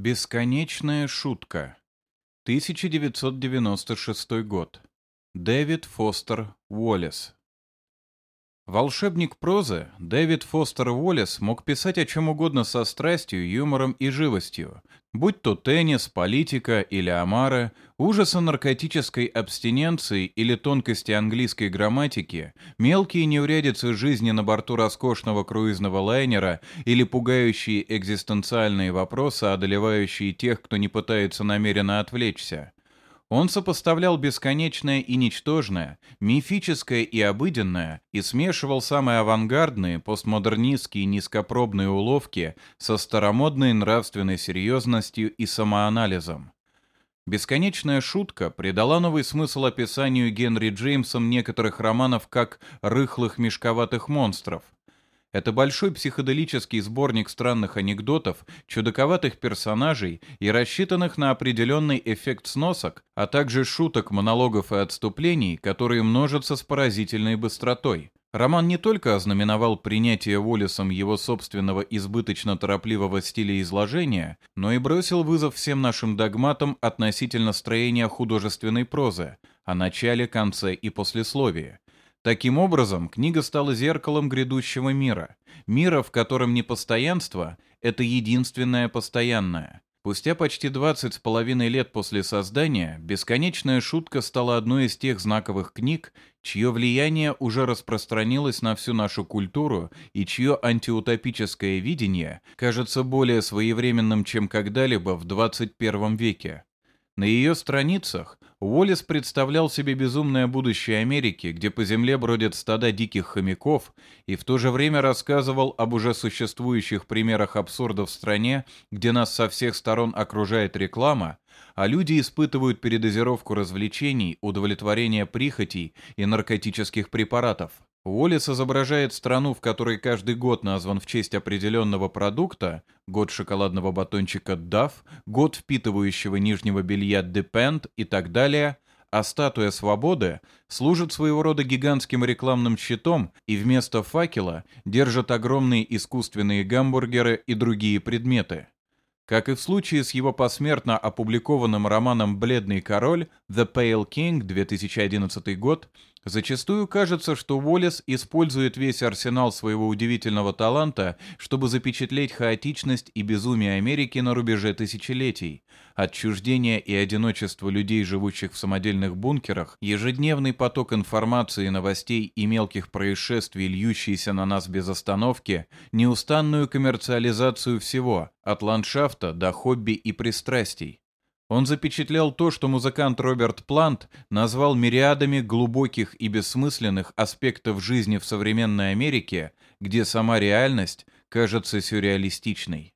Бесконечная шутка. 1996 год. Дэвид Фостер Уоллес. Волшебник прозы Дэвид Фостер Уоллес мог писать о чем угодно со страстью, юмором и живостью, будь то теннис, политика или омара, ужасы наркотической абстиненции или тонкости английской грамматики, мелкие неурядицы жизни на борту роскошного круизного лайнера или пугающие экзистенциальные вопросы, одолевающие тех, кто не пытается намеренно отвлечься. Он сопоставлял бесконечное и ничтожное, мифическое и обыденное, и смешивал самые авангардные, постмодернистские низкопробные уловки со старомодной нравственной серьезностью и самоанализом. Бесконечная шутка придала новый смысл описанию Генри Джеймсом некоторых романов как «рыхлых мешковатых монстров», это большой психоделический сборник странных анекдотов, чудаковатых персонажей и рассчитанных на определенный эффект сносок, а также шуток, монологов и отступлений, которые множатся с поразительной быстротой. Роман не только ознаменовал принятие Уоллесом его собственного избыточно-торопливого стиля изложения, но и бросил вызов всем нашим догматам относительно строения художественной прозы, о начале, конце и послесловии. Таким образом, книга стала зеркалом грядущего мира. Мира, в котором непостоянство — это единственное постоянное. Спустя почти 20 с половиной лет после создания «Бесконечная шутка» стала одной из тех знаковых книг, чье влияние уже распространилось на всю нашу культуру и чье антиутопическое видение кажется более своевременным, чем когда-либо в 21 веке. На ее страницах Уоллес представлял себе безумное будущее Америки, где по земле бродят стада диких хомяков, и в то же время рассказывал об уже существующих примерах абсурда в стране, где нас со всех сторон окружает реклама, а люди испытывают передозировку развлечений, удовлетворение прихотей и наркотических препаратов. Уоллес изображает страну, в которой каждый год назван в честь определенного продукта, год шоколадного батончика Duff, год впитывающего нижнего белья Depend и так далее, а статуя свободы служит своего рода гигантским рекламным щитом и вместо факела держит огромные искусственные гамбургеры и другие предметы. Как и в случае с его посмертно опубликованным романом «Бледный король» «The Pale King» 2011 год, Зачастую кажется, что Уоллес использует весь арсенал своего удивительного таланта, чтобы запечатлеть хаотичность и безумие Америки на рубеже тысячелетий. Отчуждение и одиночество людей, живущих в самодельных бункерах, ежедневный поток информации, новостей и мелких происшествий, льющийся на нас без остановки, неустанную коммерциализацию всего, от ландшафта до хобби и пристрастий. Он запечатлел то, что музыкант Роберт Плант назвал мириадами глубоких и бессмысленных аспектов жизни в современной Америке, где сама реальность кажется сюрреалистичной.